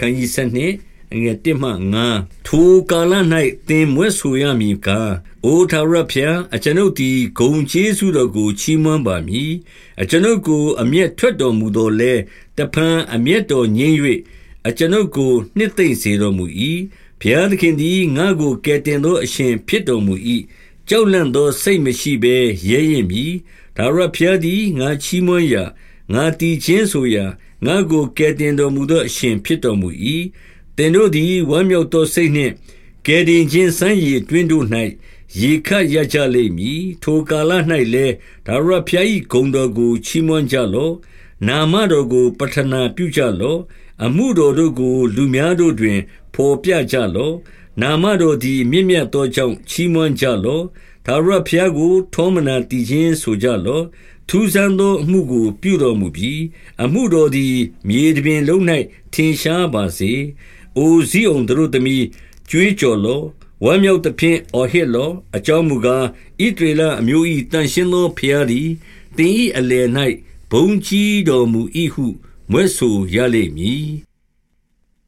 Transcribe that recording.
ခန်းကြီး7နှစ်အငယ်1မှ9ထိုကာလ၌သင်မွဲ့ဆိုရမည်ကားအိုထာဝရဖျားအကျွန်ုပ်သည်ဂုံကျေးဇူးတော်ကိုချီးမွမ်းပါမည်အကျွန်ုပ်ကိုအမျက်ထွက်တော်မူသောလဲတဖန်အမျက်တော်ငြင်း၍အကျွန်ုပ်ကိုနှစ်သိမ့်စေတော်မူ၏ဘုရားသခင်သည်ငါ့ကိုကယ်တင်သောအရှင်ဖြစ်တော်မူ၏ကြောက်လန့်သောစိတ်မရှိဘဲရဲရင်မည်ဒါဝရဖျားသည်ငါချီးမွမ်းရာ ငါတီချင်းဆိုရာငါကိုကယ်တင်တော်မူသောအရှင်ဖြစ်တော်မူ၏သင်တို့သည်ဝမ်းမြောက်သောစိတ်နှင့်ကယ်တင်ခြင်းစံရည်တွင်တို့၌ရေခတ်ရကြလိမ့်မည်ထိုကာလ၌လည်းဒါဝရဖျား၏ဂုံတော်ကိုချီးမွမ်းကြလော့နာမတော်ကိုပထနာပြုကြလော့အမှုတော်တို့ကို လူများတို့တွင် ဖော်ပြကြလော့နာမတော်သည်မြင့်မြတ်သောကြောင့်ချီးမွမ်းကြလော့ သာရဖျားကို ထောမနာတည်ခြင်းဆိုကြလော့ထူးဆန်းသောအမှုကို ပြုတော်မူပြီးအမှုတော်သည် မြေတပြင်လုံး၌ထင်ရှားပါစေ။အိုဇိအောင်တို့သမီးကြွေးကြော်လော့ဝမ်းမြောက်သဖြင့်အော်ဟစ်လော့အကြောင်းမူကားဣဒရေလအမျိုး၏တန်ရှင်းသောဖျားသည်တင်၏အလယ်၌ဘုံကြီးတော်မူ၏ဟုမွဲ့ဆိုရလိမ့်မည်